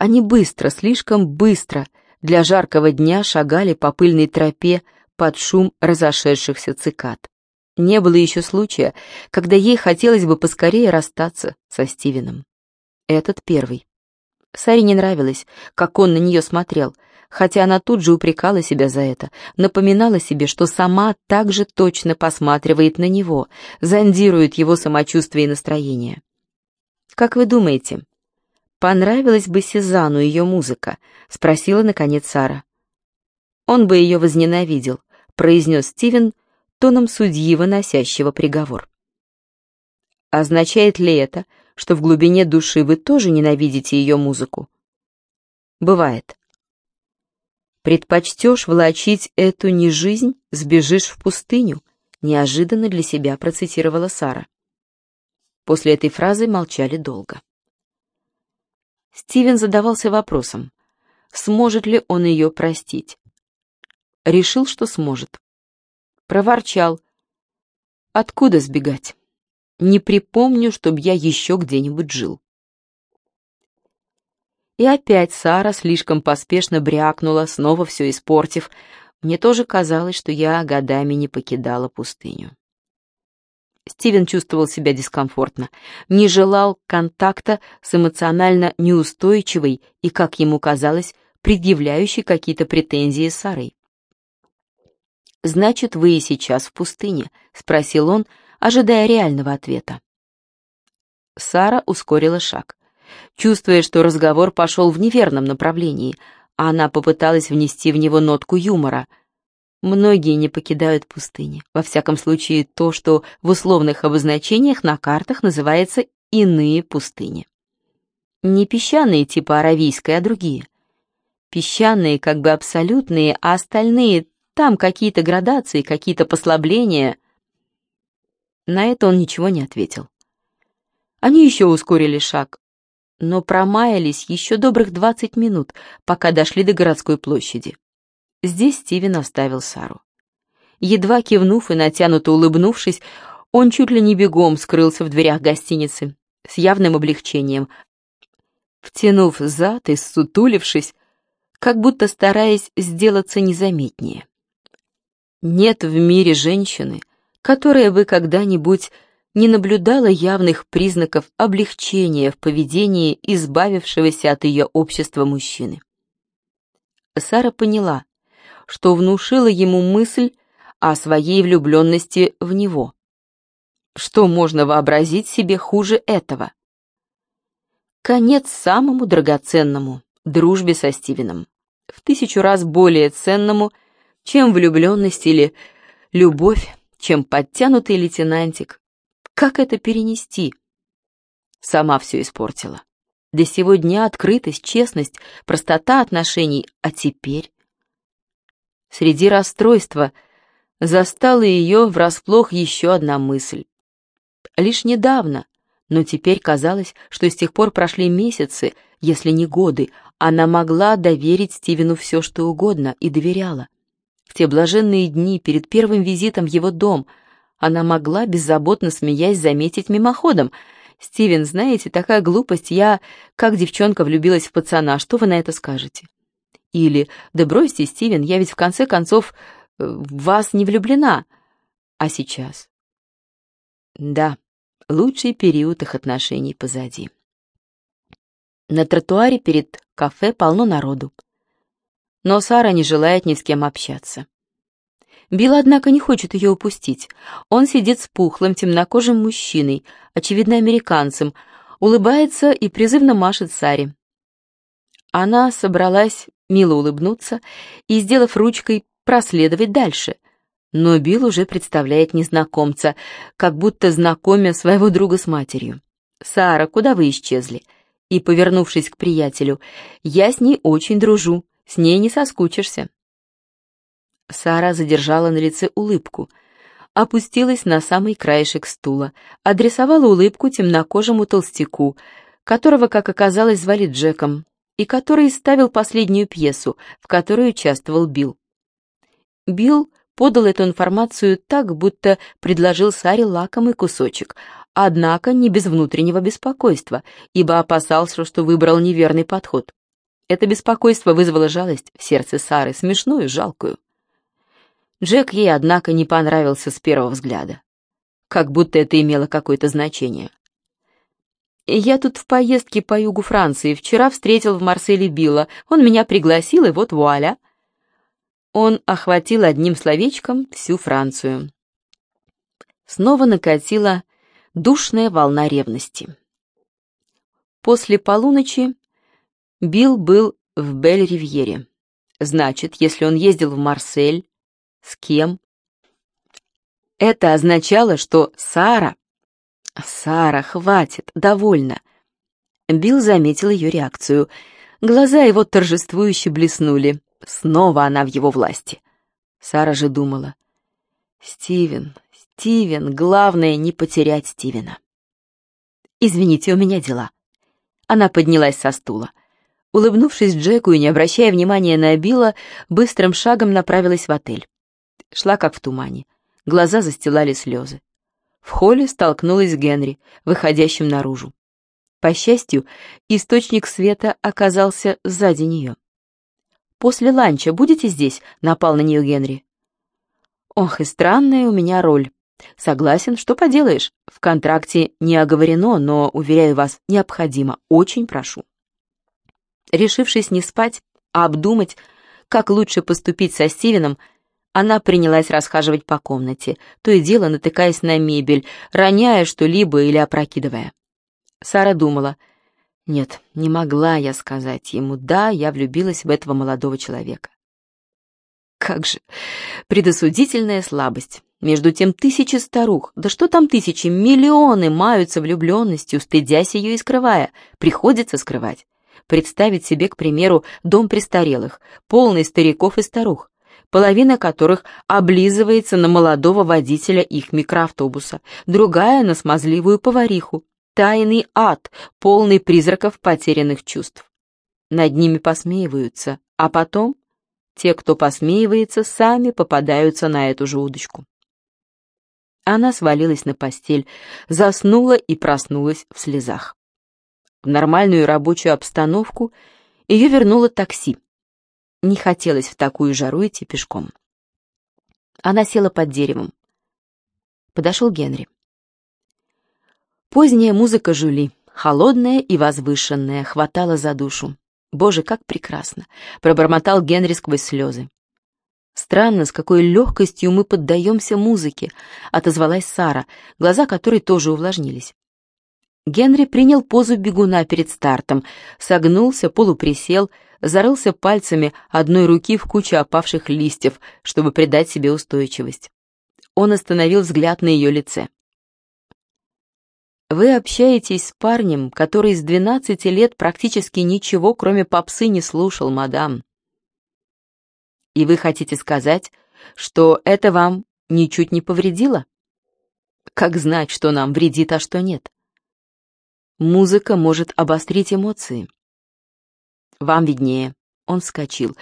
Они быстро, слишком быстро для жаркого дня шагали по пыльной тропе под шум разошедшихся цикад. Не было еще случая, когда ей хотелось бы поскорее расстаться со Стивеном. Этот первый. Саре не нравилось, как он на нее смотрел, хотя она тут же упрекала себя за это, напоминала себе, что сама так же точно посматривает на него, зондирует его самочувствие и настроение. «Как вы думаете, понравилась бы Сезану ее музыка?» — спросила, наконец, Сара. «Он бы ее возненавидел», — произнес Стивен тоном судьи, выносящего приговор. Означает ли это, что в глубине души вы тоже ненавидите ее музыку? Бывает. Предпочтешь влачить эту не жизнь, сбежишь в пустыню, неожиданно для себя процитировала Сара. После этой фразы молчали долго. Стивен задавался вопросом, сможет ли он ее простить. Решил, что сможет. Проворчал. Откуда сбегать? Не припомню, чтобы я еще где-нибудь жил. И опять Сара слишком поспешно брякнула, снова все испортив. Мне тоже казалось, что я годами не покидала пустыню. Стивен чувствовал себя дискомфортно, не желал контакта с эмоционально неустойчивой и, как ему казалось, предъявляющей какие-то претензии Сарой. «Значит, вы и сейчас в пустыне?» — спросил он, ожидая реального ответа. Сара ускорила шаг. Чувствуя, что разговор пошел в неверном направлении, она попыталась внести в него нотку юмора. Многие не покидают пустыни. Во всяком случае, то, что в условных обозначениях на картах называется «иные пустыни». Не песчаные типа аравийской, а другие. Песчаные как бы абсолютные, а остальные там какие-то градации, какие-то послабления. На это он ничего не ответил. Они еще ускорили шаг, но промаялись еще добрых двадцать минут, пока дошли до городской площади. Здесь Стивен оставил Сару. Едва кивнув и натянуто улыбнувшись, он чуть ли не бегом скрылся в дверях гостиницы, с явным облегчением, втянув зад и сутулившись, как будто стараясь сделаться незаметнее. Нет в мире женщины, которая бы когда-нибудь не наблюдала явных признаков облегчения в поведении избавившегося от ее общества мужчины. Сара поняла, что внушила ему мысль о своей влюбленности в него. Что можно вообразить себе хуже этого? Конец самому драгоценному — дружбе со Стивеном. В тысячу раз более ценному — чем влюбленность или любовь, чем подтянутый лейтенантик. Как это перенести? Сама все испортила. До сего дня открытость, честность, простота отношений, а теперь... Среди расстройства застала ее врасплох еще одна мысль. Лишь недавно, но теперь казалось, что с тех пор прошли месяцы, если не годы, она могла доверить Стивену все, что угодно, и доверяла. В те блаженные дни перед первым визитом в его дом она могла, беззаботно смеясь, заметить мимоходом. «Стивен, знаете, такая глупость, я, как девчонка, влюбилась в пацана, что вы на это скажете?» Или «Да бросьте, Стивен, я ведь в конце концов э, в вас не влюблена». А сейчас? Да, лучший период их отношений позади. На тротуаре перед кафе полно народу но Сара не желает ни с кем общаться. Билл, однако, не хочет ее упустить. Он сидит с пухлым, темнокожим мужчиной, очевидно, американцем, улыбается и призывно машет Саре. Она собралась мило улыбнуться и, сделав ручкой, проследовать дальше. Но Билл уже представляет незнакомца, как будто знакомя своего друга с матерью. «Сара, куда вы исчезли?» И, повернувшись к приятелю, «Я с ней очень дружу. С ней не соскучишься». Сара задержала на лице улыбку, опустилась на самый краешек стула, адресовала улыбку темнокожему толстяку, которого, как оказалось, звали Джеком, и который ставил последнюю пьесу, в которой участвовал Билл. Билл подал эту информацию так, будто предложил Саре лакомый кусочек, однако не без внутреннего беспокойства, ибо опасался, что выбрал неверный подход. Это беспокойство вызвало жалость в сердце Сары, смешную, жалкую. Джек ей, однако, не понравился с первого взгляда. Как будто это имело какое-то значение. «Я тут в поездке по югу Франции. Вчера встретил в Марселе Билла. Он меня пригласил, и вот вуаля!» Он охватил одним словечком всю Францию. Снова накатила душная волна ревности. После полуночи Билл был в Бель-Ривьере. Значит, если он ездил в Марсель, с кем? Это означало, что Сара... Сара, хватит, довольно. Билл заметил ее реакцию. Глаза его торжествующе блеснули. Снова она в его власти. Сара же думала. Стивен, Стивен, главное не потерять Стивена. «Извините, у меня дела». Она поднялась со стула. Улыбнувшись Джеку и не обращая внимания на Билла, быстрым шагом направилась в отель. Шла как в тумане. Глаза застилали слезы. В холле столкнулась с Генри, выходящим наружу. По счастью, источник света оказался сзади нее. «После ланча будете здесь?» — напал на нее Генри. «Ох, и странная у меня роль. Согласен, что поделаешь. В контракте не оговорено, но, уверяю вас, необходимо. Очень прошу». Решившись не спать, а обдумать, как лучше поступить со Стивеном, она принялась расхаживать по комнате, то и дело натыкаясь на мебель, роняя что-либо или опрокидывая. Сара думала — нет, не могла я сказать ему «да, я влюбилась в этого молодого человека». Как же, предосудительная слабость. Между тем тысячи старух, да что там тысячи, миллионы маются влюбленностью, стыдясь ее и скрывая, приходится скрывать. Представить себе, к примеру, дом престарелых, полный стариков и старух, половина которых облизывается на молодого водителя их микроавтобуса, другая — на смазливую повариху, тайный ад, полный призраков потерянных чувств. Над ними посмеиваются, а потом те, кто посмеивается, сами попадаются на эту же удочку. Она свалилась на постель, заснула и проснулась в слезах. В нормальную рабочую обстановку ее вернуло такси. Не хотелось в такую жару идти пешком. Она села под деревом. Подошел Генри. Поздняя музыка Жюли, холодная и возвышенная, хватала за душу. «Боже, как прекрасно!» — пробормотал Генри сквозь слезы. «Странно, с какой легкостью мы поддаемся музыке», — отозвалась Сара, глаза которой тоже увлажнились. Генри принял позу бегуна перед стартом, согнулся, полуприсел, зарылся пальцами одной руки в кучу опавших листьев, чтобы придать себе устойчивость. Он остановил взгляд на ее лице. Вы общаетесь с парнем, который с 12 лет практически ничего, кроме попсы, не слушал, мадам. И вы хотите сказать, что это вам ничуть не повредило? Как знать, что нам вредит, а что нет? Музыка может обострить эмоции. Вам виднее. Он вскочил.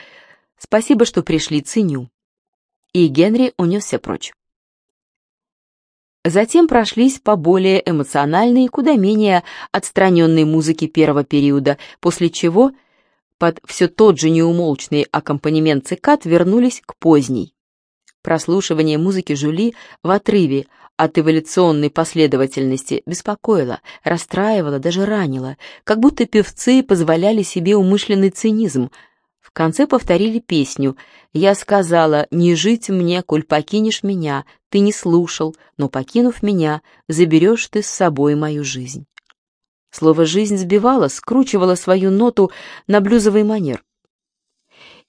Спасибо, что пришли, ценю. И Генри унесся прочь. Затем прошлись по более эмоциональной и куда менее отстраненной музыке первого периода, после чего под все тот же неумолчный аккомпанемент цикад вернулись к поздней. Прослушивание музыки Жули в отрыве от эволюционной последовательности беспокоило, расстраивало, даже ранило, как будто певцы позволяли себе умышленный цинизм – в конце повторили песню. Я сказала, не жить мне, коль покинешь меня, ты не слушал, но, покинув меня, заберешь ты с собой мою жизнь. Слово «жизнь» сбивало, скручивало свою ноту на блюзовый манер.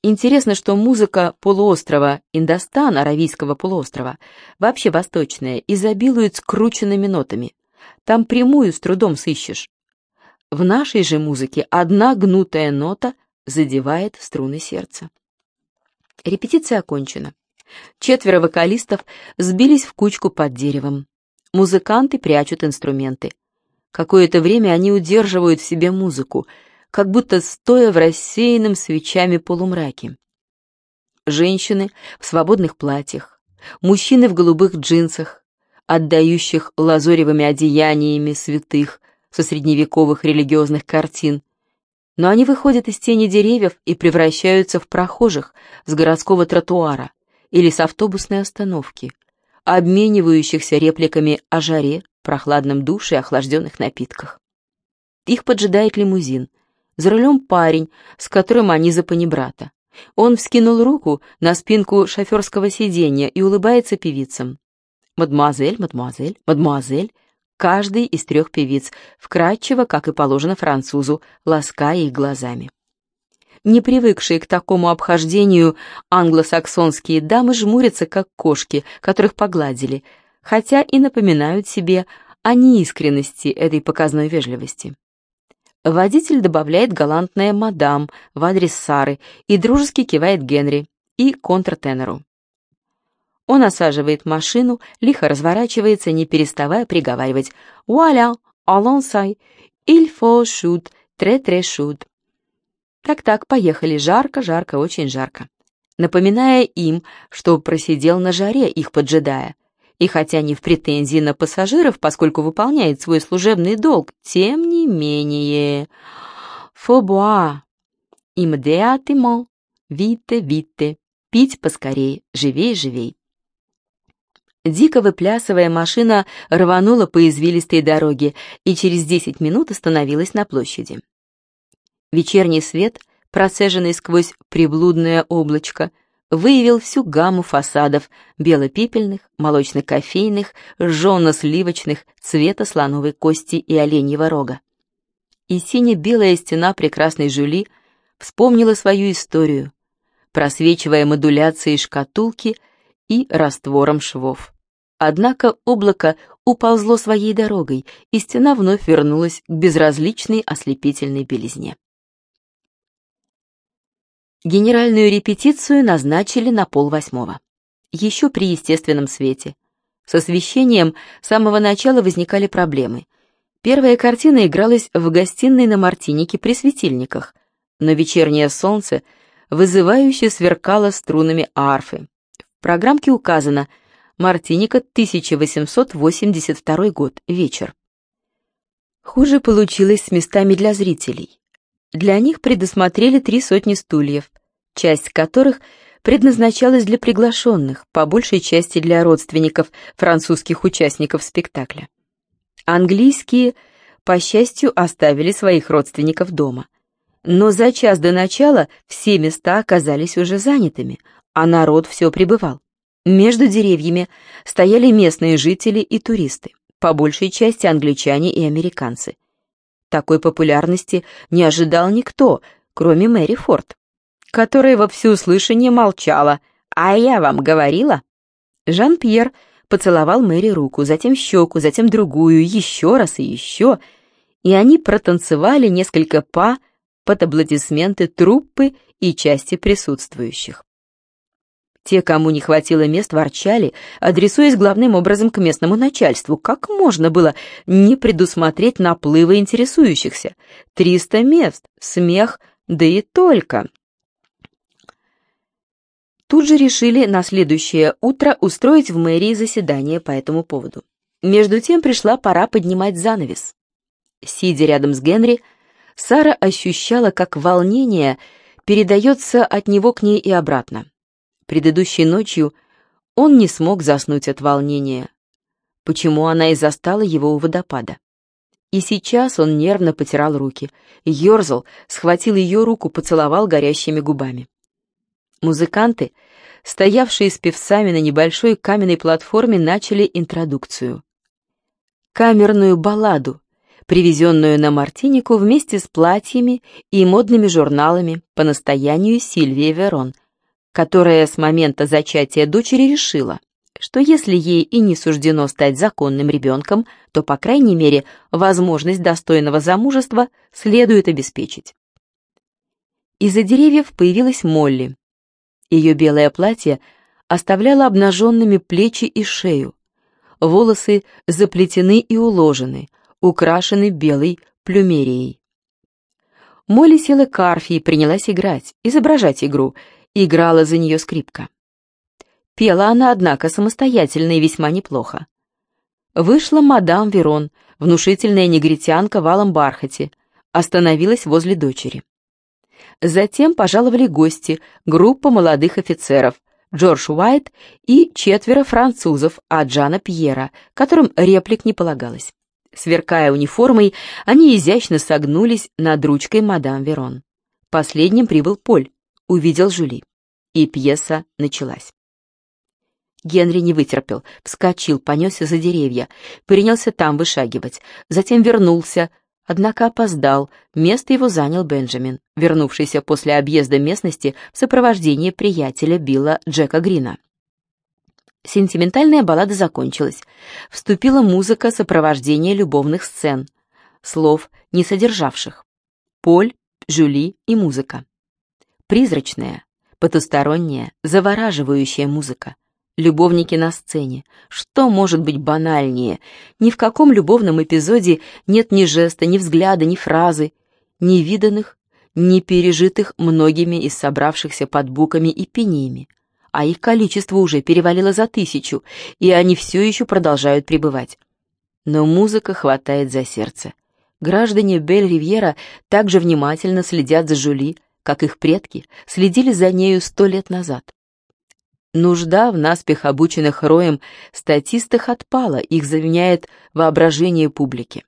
Интересно, что музыка полуострова Индостан, Аравийского полуострова, вообще восточная, изобилует скрученными нотами. Там прямую с трудом сыщешь. В нашей же музыке одна гнутая нота — задевает струны сердца. Репетиция окончена. Четверо вокалистов сбились в кучку под деревом. Музыканты прячут инструменты. Какое-то время они удерживают в себе музыку, как будто стоя в рассеянном свечами полумраке. Женщины в свободных платьях, мужчины в голубых джинсах, отдающих лазоревыми одеяниями святых со средневековых религиозных картин, но они выходят из тени деревьев и превращаются в прохожих с городского тротуара или с автобусной остановки, обменивающихся репликами о жаре, прохладном душе и охлажденных напитках. Их поджидает лимузин. За рулем парень, с которым они за панибрата. Он вскинул руку на спинку шоферского сиденья и улыбается певицам. «Мадемуазель, мадемуазель, мадемуазель», каждый из трех певиц, вкрадчиво, как и положено французу, лаская их глазами. Не привыкшие к такому обхождению, англосаксонские дамы жмурятся, как кошки, которых погладили, хотя и напоминают себе о неискренности этой показной вежливости. Водитель добавляет галантное «мадам» в адрес Сары и дружески кивает Генри и контртенору. Он осаживает машину, лихо разворачивается, не переставая приговаривать «Вуаля, алонсай, il faut shoot, тре-тре shoot». Так-так, поехали, жарко, жарко, очень жарко. Напоминая им, что просидел на жаре, их поджидая. И хотя не в претензии на пассажиров, поскольку выполняет свой служебный долг, тем не менее... Фобуа, имдеатимо, вите, вите, пить поскорей, живей, живей. Дико выплясывая, машина рванула по извилистой дороге и через десять минут остановилась на площади. Вечерний свет, процеженный сквозь приблудное облачко, выявил всю гамму фасадов белопепельных, молочно-кофейных, жженно-сливочных, цвета слоновой кости и оленьего рога. И сине-белая стена прекрасной Жюли вспомнила свою историю, просвечивая модуляцией шкатулки — и раствором швов. Однако облако уползло своей дорогой, и стена вновь вернулась к безразличной ослепительной белизне. Генеральную репетицию назначили на полвосьмого. Еще при естественном свете. С освещением с самого начала возникали проблемы. Первая картина игралась в гостиной на Мартинике при светильниках, но вечернее солнце вызывающе сверкало струнами арфы, в программке указано «Мартиника, 1882 год, вечер». Хуже получилось с местами для зрителей. Для них предусмотрели три сотни стульев, часть которых предназначалась для приглашенных, по большей части для родственников французских участников спектакля. Английские, по счастью, оставили своих родственников дома. Но за час до начала все места оказались уже занятыми, а народ все прибывал. Между деревьями стояли местные жители и туристы, по большей части англичане и американцы. Такой популярности не ожидал никто, кроме Мэри Форд, которая во всеуслышание молчала. «А я вам говорила?» Жан-Пьер поцеловал Мэри руку, затем щеку, затем другую, еще раз и еще, и они протанцевали несколько па под аплодисменты труппы и части присутствующих. Те, кому не хватило мест, ворчали, адресуясь главным образом к местному начальству. Как можно было не предусмотреть наплывы интересующихся? Триста мест, смех, да и только. Тут же решили на следующее утро устроить в мэрии заседание по этому поводу. Между тем пришла пора поднимать занавес. Сидя рядом с Генри, Сара ощущала, как волнение передается от него к ней и обратно. Предыдущей ночью он не смог заснуть от волнения. Почему она и застала его у водопада? И сейчас он нервно потирал руки. Ёрзал, схватил ее руку, поцеловал горящими губами. Музыканты, стоявшие с певцами на небольшой каменной платформе, начали интродукцию. Камерную балладу, привезенную на Мартинику вместе с платьями и модными журналами по настоянию Сильвии Верон — которая с момента зачатия дочери решила, что если ей и не суждено стать законным ребенком, то, по крайней мере, возможность достойного замужества следует обеспечить. Из-за деревьев появилась Молли. Ее белое платье оставляло обнаженными плечи и шею. Волосы заплетены и уложены, украшены белой плюмерией. Молли села к арфе и принялась играть, изображать игру, играла за нее скрипка. Пела она, однако, самостоятельно и весьма неплохо. Вышла мадам Верон, внушительная негритянка в алом бархате, остановилась возле дочери. Затем пожаловали гости, группа молодых офицеров, Джордж Уайт и четверо французов от Джана Пьера, которым реплик не полагалось. Сверкая униформой, они изящно согнулись над ручкой мадам Верон. Последним прибыл Поль, увидел Жюли. И пьеса началась. Генри не вытерпел, вскочил, понесся за деревья, принялся там вышагивать, затем вернулся, однако опоздал, место его занял Бенджамин, вернувшийся после объезда местности в сопровождении приятеля Билла Джека Грина. Сентиментальная баллада закончилась. Вступила музыка сопровождения любовных сцен, слов, не содержавших. Поль, Жюли и музыка. Призрачная, потусторонняя, завораживающая музыка. Любовники на сцене. Что может быть банальнее? Ни в каком любовном эпизоде нет ни жеста, ни взгляда, ни фразы, ни виданных, ни пережитых многими из собравшихся под буками и пениями. А их количество уже перевалило за тысячу, и они все еще продолжают пребывать. Но музыка хватает за сердце. Граждане Бель-Ривьера также внимательно следят за Жули, как их предки следили за нею сто лет назад. Нужда в наспех обученных роем статистах отпала, их заменяет воображение публики.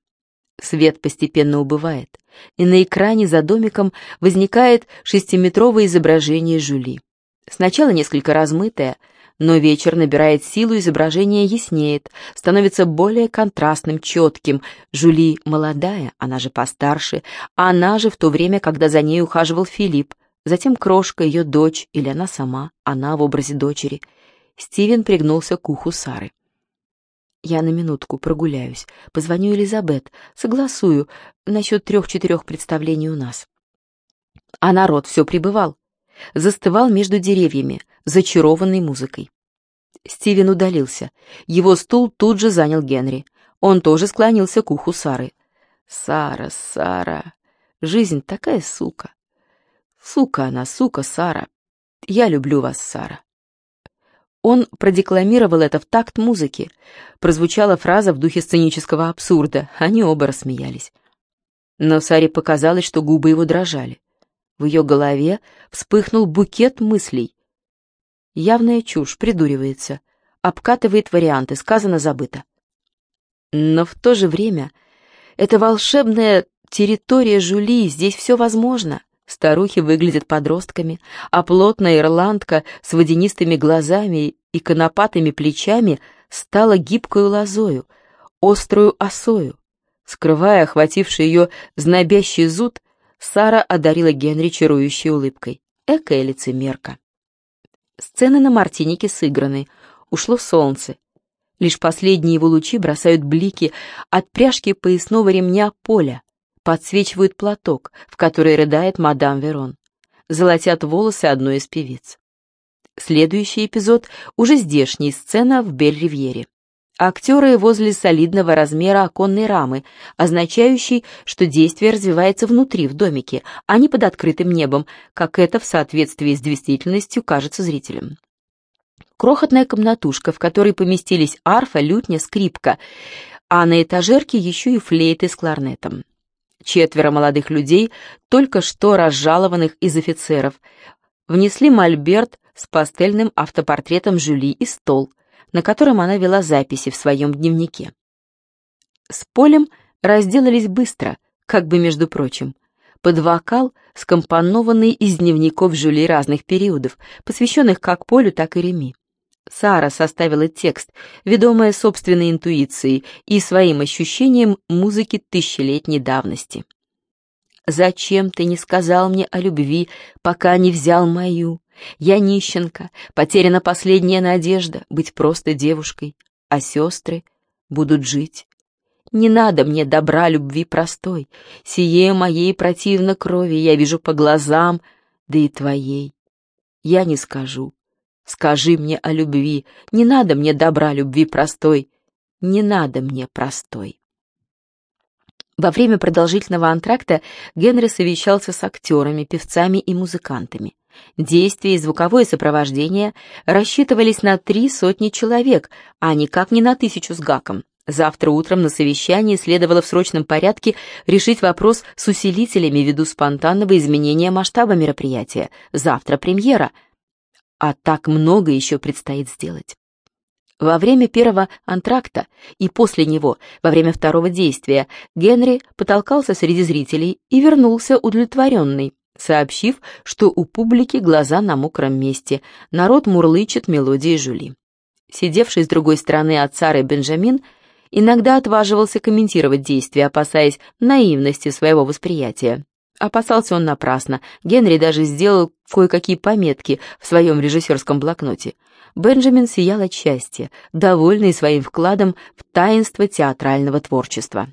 Свет постепенно убывает, и на экране за домиком возникает шестиметровое изображение Жюли. Сначала несколько размытое, но вечер набирает силу, изображение яснеет, становится более контрастным, четким. Жюли молодая, она же постарше, а она же в то время, когда за ней ухаживал Филипп, затем крошка, ее дочь, или она сама, она в образе дочери. Стивен пригнулся к уху Сары. «Я на минутку прогуляюсь, позвоню Элизабет, согласую насчет трех-четырех представлений у нас». А народ все прибывал, застывал между деревьями, зачарованный музыкой. Стивен удалился. Его стул тут же занял Генри. Он тоже склонился к уху Сары. «Сара, Сара, жизнь такая сука. Сука она, сука, Сара. Я люблю вас, Сара. Он продекламировал это в такт музыки. Прозвучала фраза в духе сценического абсурда. Они оба рассмеялись. Но Саре показалось, что губы его дрожали. В ее голове вспыхнул букет мыслей. Явная чушь, придуривается. Обкатывает варианты, сказано-забыто. Но в то же время это волшебная территория Жули, здесь все возможно. Старухи выглядят подростками, а плотная ирландка с водянистыми глазами и конопатыми плечами стала гибкою лозою, острую осою. Скрывая охвативший ее знобящий зуд, Сара одарила Генри чарующей улыбкой. Экая лицемерка. Сцены на Мартинике сыграны. Ушло солнце. Лишь последние его лучи бросают блики от пряжки поясного ремня поля, подсвечивают платок, в который рыдает мадам Верон. Золотят волосы одной из певиц. Следующий эпизод — уже здешняя сцена в Бель-Ривьере. Актеры возле солидного размера оконной рамы, означающей, что действие развивается внутри, в домике, а не под открытым небом, как это в соответствии с действительностью кажется зрителям. Крохотная комнатушка, в которой поместились арфа, лютня, скрипка, а на этажерке еще и флейты с кларнетом. Четверо молодых людей, только что разжалованных из офицеров, внесли мольберт с пастельным автопортретом Жюли и стол, на котором она вела записи в своем дневнике. С Полем разделались быстро, как бы между прочим, под вокал, скомпонованный из дневников Жюли разных периодов, посвященных как Полю, так и Реми. Сара составила текст, ведомая собственной интуицией и своим ощущением музыки тысячелетней давности. «Зачем ты не сказал мне о любви, пока не взял мою? Я нищенка, потеряна последняя надежда быть просто девушкой, а сестры будут жить. Не надо мне добра любви простой, сие моей противно крови я вижу по глазам, да и твоей. Я не скажу, Скажи мне о любви, не надо мне добра любви простой, не надо мне простой. Во время продолжительного антракта Генри совещался с актерами, певцами и музыкантами. Действия и звуковое сопровождение рассчитывались на три сотни человек, а никак не на тысячу с гаком. Завтра утром на совещании следовало в срочном порядке решить вопрос с усилителями ввиду спонтанного изменения масштаба мероприятия. Завтра премьера. А так много еще предстоит сделать. Во время первого антракта и после него, во время второго действия, Генри потолкался среди зрителей и вернулся удовлетворенный, сообщив, что у публики глаза на мокром месте, народ мурлычет мелодии Жули. Сидевший с другой стороны от Сары Бенджамин иногда отваживался комментировать действия, опасаясь наивности своего восприятия. Опасался он напрасно. Генри даже сделал кое-какие пометки в своем режиссерском блокноте. Бенджамин сиял от счастья, довольный своим вкладом в таинство театрального творчества.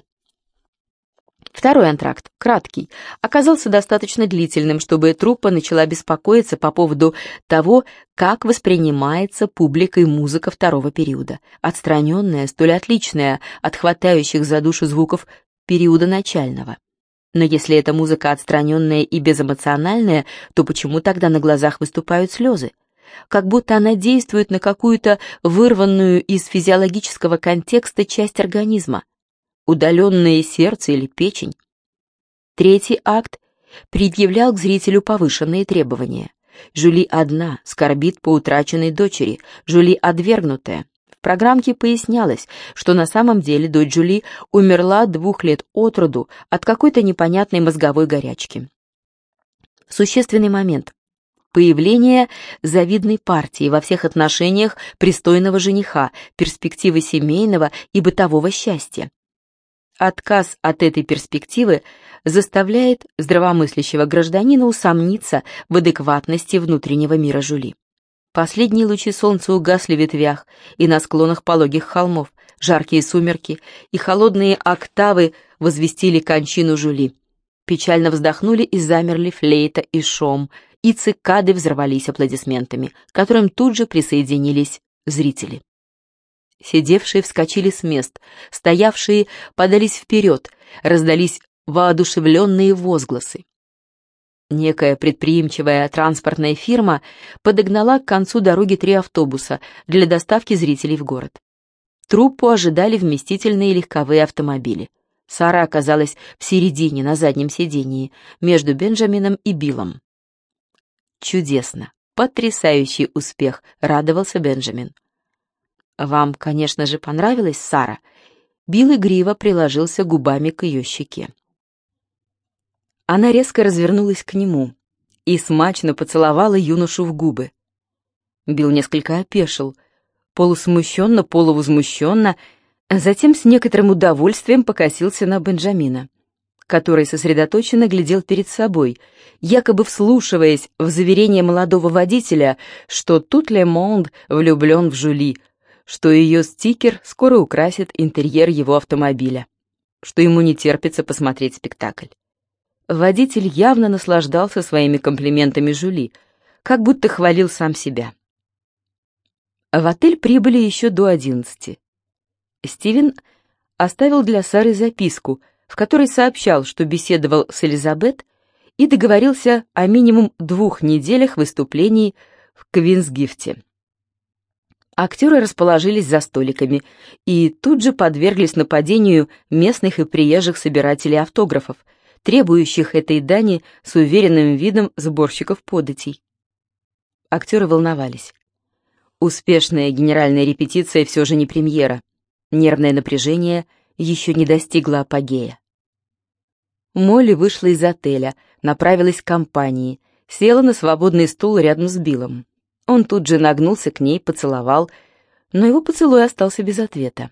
Второй антракт, краткий, оказался достаточно длительным, чтобы труппа начала беспокоиться по поводу того, как воспринимается публикой музыка второго периода, отстраненная, столь отличная от хватающих за душу звуков периода начального. Но если эта музыка отстраненная и безэмоциональная, то почему тогда на глазах выступают слезы? Как будто она действует на какую-то вырванную из физиологического контекста часть организма, удаленное сердце или печень. Третий акт предъявлял к зрителю повышенные требования. Жюли одна, скорбит по утраченной дочери, Жюли отвергнутая. В программке пояснялось, что на самом деле дочь Жюли умерла двух лет от роду от какой-то непонятной мозговой горячки. Существенный момент. Появление завидной партии во всех отношениях пристойного жениха, перспективы семейного и бытового счастья. Отказ от этой перспективы заставляет здравомыслящего гражданина усомниться в адекватности внутреннего мира Жули. Последние лучи солнца угасли в ветвях и на склонах пологих холмов, жаркие сумерки и холодные октавы возвестили кончину Жули. Печально вздохнули и замерли флейта и шом, и цикады взорвались аплодисментами, к которым тут же присоединились зрители. Сидевшие вскочили с мест, стоявшие подались вперед, раздались воодушевленные возгласы. Некая предприимчивая транспортная фирма подогнала к концу дороги три автобуса для доставки зрителей в город. Труппу ожидали вместительные легковые автомобили. Сара оказалась в середине, на заднем сидении, между Бенджамином и Биллом. «Чудесно! Потрясающий успех!» — радовался Бенджамин. «Вам, конечно же, понравилось, Сара?» Билл игриво приложился губами к ее щеке. Она резко развернулась к нему и смачно поцеловала юношу в губы. Билл несколько опешил, полусмущенно, полувозмущенно, затем с некоторым удовольствием покосился на Бенджамина, который сосредоточенно глядел перед собой, якобы вслушиваясь в заверение молодого водителя, что тут Ле Монд влюблен в Жули, что ее стикер скоро украсит интерьер его автомобиля, что ему не терпится посмотреть спектакль. Водитель явно наслаждался своими комплиментами Жули, как будто хвалил сам себя. В отель прибыли еще до одиннадцати. Стивен оставил для Сары записку, в которой сообщал, что беседовал с Элизабет и договорился о минимум двух неделях выступлений в Квинсгифте. Актеры расположились за столиками и тут же подверглись нападению местных и приезжих собирателей автографов, требующих этой дани с уверенным видом сборщиков податей. Актеры волновались. Успешная генеральная репетиция все же не премьера. Нервное напряжение еще не достигло апогея. Молли вышла из отеля, направилась к компании, села на свободный стул рядом с Биллом. Он тут же нагнулся к ней, поцеловал, но его поцелуй остался без ответа.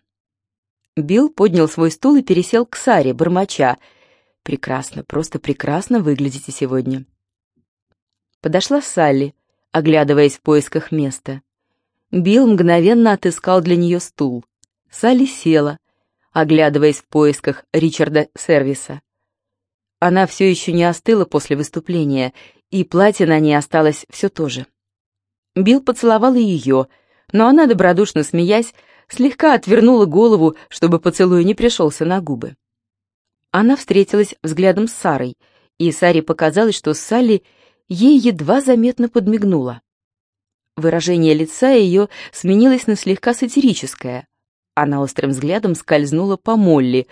Билл поднял свой стул и пересел к Саре, бормоча. «Прекрасно, просто прекрасно выглядите сегодня». Подошла Салли, оглядываясь в поисках места. Билл мгновенно отыскал для нее стул. Салли села, оглядываясь в поисках Ричарда Сервиса. Она все еще не остыла после выступления, и платье на ней осталось все то же. Билл поцеловал и ее, но она, добродушно смеясь, слегка отвернула голову, чтобы поцелуй не пришелся на губы. Она встретилась взглядом с Сарой, и Саре показалось, что Салли ей едва заметно подмигнула. Выражение лица ее сменилось на слегка сатирическое. Она острым взглядом скользнула по Молли,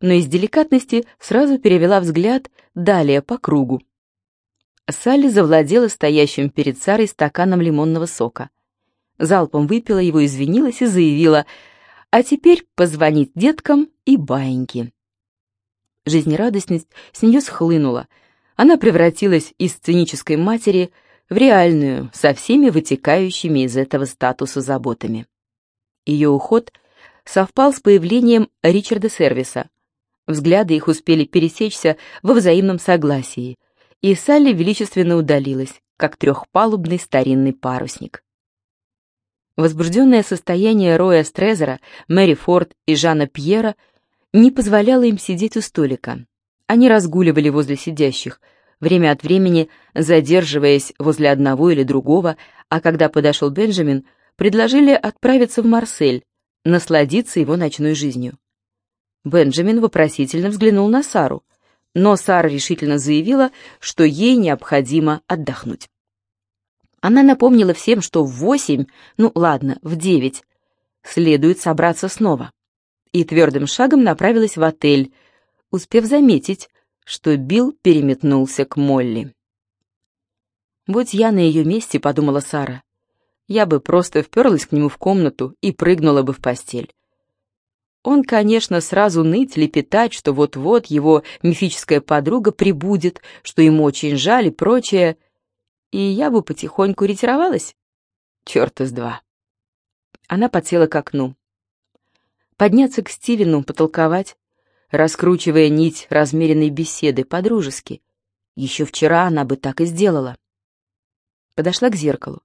но из деликатности сразу перевела взгляд далее по кругу. Салли завладела стоящим перед Сарой стаканом лимонного сока. Залпом выпила его, извинилась и заявила, а теперь позвонить деткам и баиньки. Жизнерадостность с нее схлынула. Она превратилась из сценической матери в реальную, со всеми вытекающими из этого статуса заботами. Ее уход совпал с появлением Ричарда Сервиса. Взгляды их успели пересечься во взаимном согласии, и Салли величественно удалилась, как трехпалубный старинный парусник. Возбужденное состояние Роя Стрезера, Мэри Форд и Жана Пьера не позволяло им сидеть у столика. Они разгуливали возле сидящих, время от времени задерживаясь возле одного или другого, а когда подошел Бенджамин, предложили отправиться в Марсель, насладиться его ночной жизнью. Бенджамин вопросительно взглянул на Сару, но Сара решительно заявила, что ей необходимо отдохнуть. Она напомнила всем, что в восемь, ну ладно, в девять, следует собраться снова, и твердым шагом направилась в отель, успев заметить, что Билл переметнулся к Молли. «Будь я на ее месте», — подумала Сара, — «я бы просто вперлась к нему в комнату и прыгнула бы в постель. Он, конечно, сразу ныть, лепетать, что вот-вот его мифическая подруга прибудет, что ему очень жаль и прочее, и я бы потихоньку ретировалась. Черт из два. Она подсела к окну. Подняться к Стивену, потолковать, раскручивая нить размеренной беседы по-дружески. Еще вчера она бы так и сделала. Подошла к зеркалу.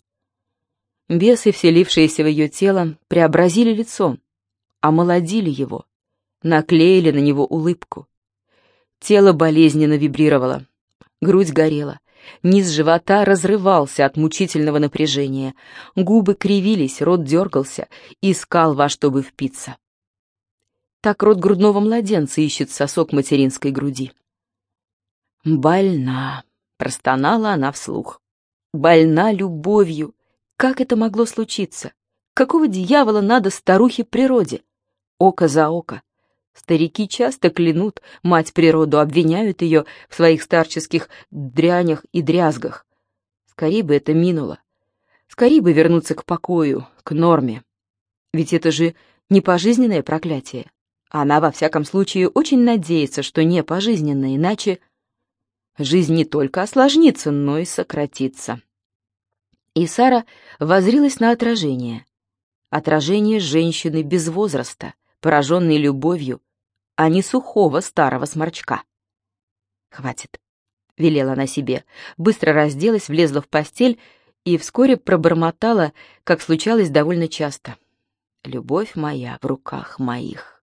Бесы, вселившиеся в ее тело, преобразили лицо, омолодили его, наклеили на него улыбку. Тело болезненно вибрировало, грудь горела, низ живота разрывался от мучительного напряжения, губы кривились, рот дергался, искал во что бы впиться. Так рот грудного младенца ищет сосок материнской груди. «Больна», — простонала она вслух. «Больна любовью. Как это могло случиться? Какого дьявола надо старухе природе? Око за око. Старики часто клянут мать природу, обвиняют ее в своих старческих дрянях и дрязгах. Скорее бы это минуло. Скорее бы вернуться к покою, к норме. Ведь это же не пожизненное проклятие. Она, во всяком случае, очень надеется, что не пожизненно, иначе жизнь не только осложнится, но и сократится. И Сара возрилась на отражение. Отражение женщины без возраста, пораженной любовью, а не сухого старого сморчка. «Хватит», — велела она себе, быстро разделась, влезла в постель и вскоре пробормотала, как случалось довольно часто. «Любовь моя в руках моих».